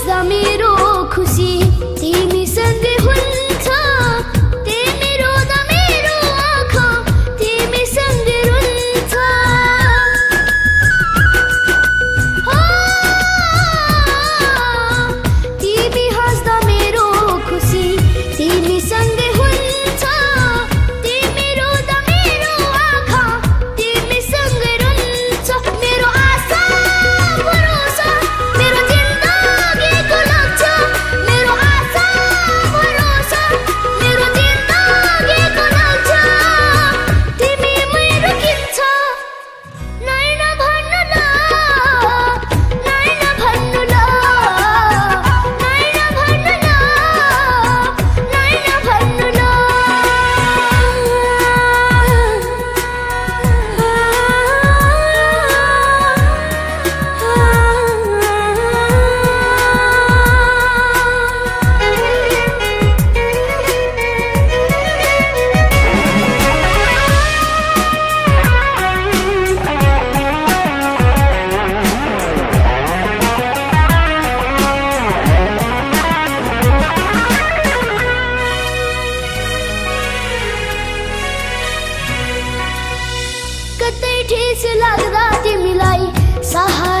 जमीरो खुशी सहा